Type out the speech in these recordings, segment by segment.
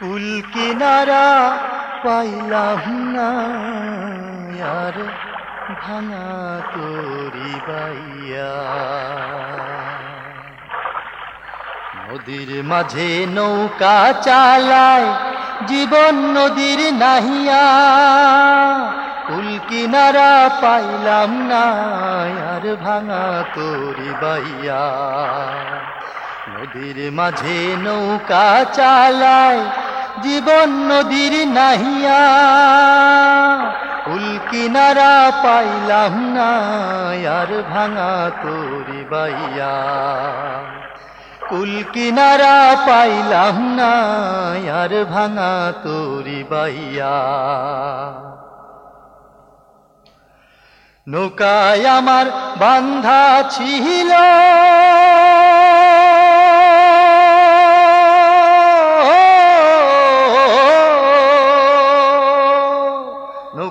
কুল কিনারা পাইলাম না, আর ভাঙা তোরি বাইয়া। নদীর মাঝে নৌকা চালায়, জীবন নদীর নাহিয়া। কুল কিনারা পাইলাম না, আর ভাঙা তোরি বাইয়া। নদীর মাঝে নৌকা চালায় জীবন নদীর নাহিয়া কুল কিনারা পাইলাম না, আর ভাঙা তোরি বাইয়া। কুল কিনারা পাইলাম না, আর ভাঙা তোরি বাইয়া। নৌকায় আমার বান্ধা ছিল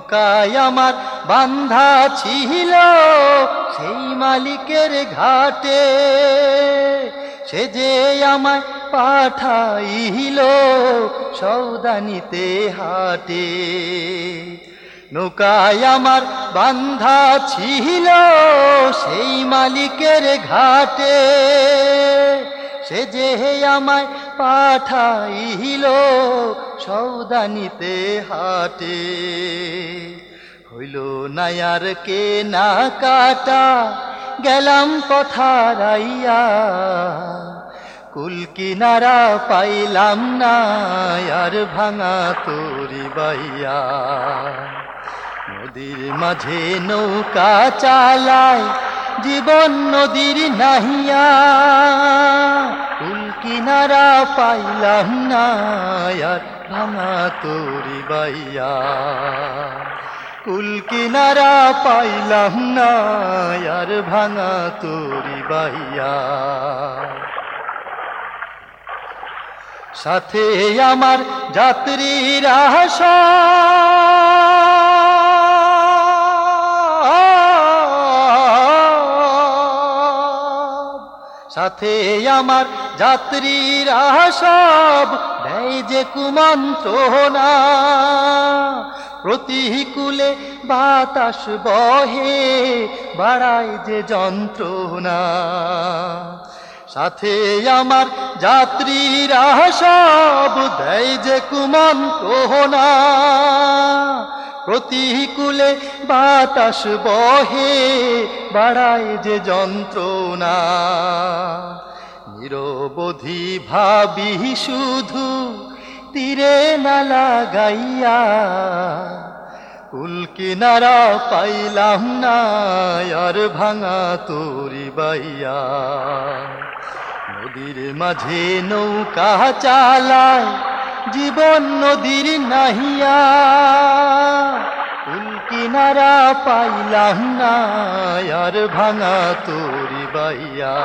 নৌকায় আমার বান্ধা ছিল, সেই মালিকের ঘাটে। সে যে আমায় পাঠাইল সৌদানিতে হাটে। নৌকায় আমার বান্ধা ছিল, সেই মালিকের ঘাটে। সে যে আমায় পাঠাইল সৌদানিতে হাটে। হইল নায়ার কে না কাটা, গেলাম পথারাইয়া কুল কিনারা পাইলাম না আর ভাঙা তোরি বাইয়া। নদীর মাঝে নৌকা চালায় জীবন নদীর নাহিয়া কুল কিনারা পাইলাম না, আর ভাঙা তোরি বাইয়া। কুল কিনারা পাইলাম না, আর ভাঙা তোরি বাইয়া। সাথে আমার যাত্রীরা সাথে আমার যাত্রীরা সব দেয় যে কুমন্ত্রণা। প্রতিকূলে বাতাস বহে, বাড়ায় যে যন্ত্রণা। সাথে আমার যাত্রীরা সব দেয় যে কুমন্ত্রণা। প্রতিকূলে বাতাস বহে, বাড়ায় যে যন্ত্রণা। নিরবধি ভাবি শুধু তীরে না লাগাইয়া কুল কিনারা পাইলাম না, আর ভাঙা তোরি বাইয়া। নদীর মাঝে নৌকা চালায়, জীবন নদীর নাহিয়া। কিনারা পাইলাম না, আর ভাঙা তোরি বাইয়া।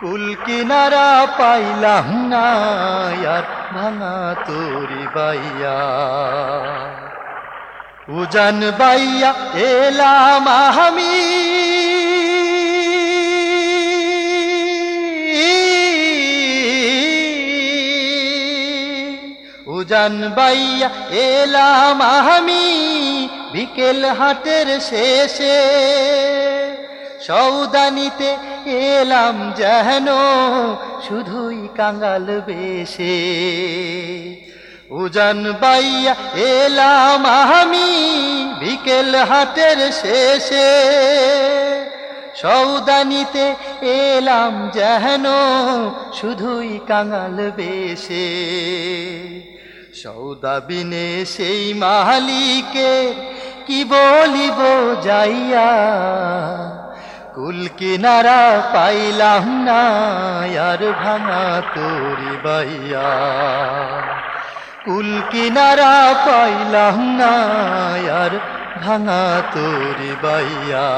কুল কিনারা পাইলাম না, আর ভাঙা তোরি বাইয়া। উজান বাইয়া এলাম আমি। উজান বাইয়া এলাম আমি। বিকেল হাটের শেষে সৌদানিতে এলাম যেন শুধুই কাঙ্গাল বেশে। উজান বাইয়া এলাম আমি বিকেল হাটের শেষে সৌদানিতে এলাম যেন শুধুই কাঙাল বেশে। সৌদা বিনে সেই মালিকে কি বলিব যাইয়া? কুল কিনারা পাইলাম না, আর ভাঙা তোরি বাইয়া। কুল কিনারা পাইলাম না, আর ভাঙা তোরি বাইয়া।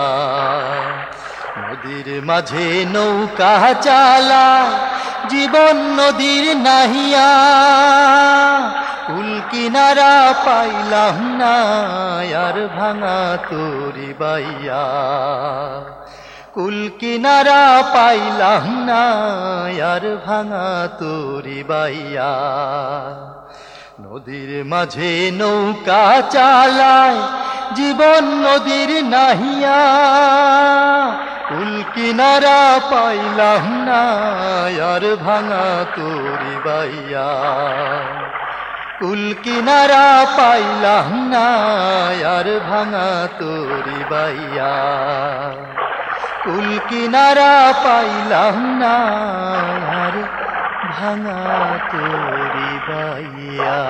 নদীর মাঝে নৌকা চালা, জীবন নদীর নাহিয়া। কুল কিনারা পাইলাম না, আর ভাঙা তোরি বাইয়া। কুল কিনারা পাইলাম না, আর ভাঙা তোরি বাইয়া। নদীর মাঝে নৌকা চালায়, জীবন নদীর নাহিয়া। কুল কিনারা পাইলাম না, আর ভাঙা তোরি বাইয়া। কুল কিনারা পাইলাম না, আর ভাঙা তোরি বাইয়া। কুল কিনারা পাইলাম না, আর ভাঙা তোরি বাইয়া।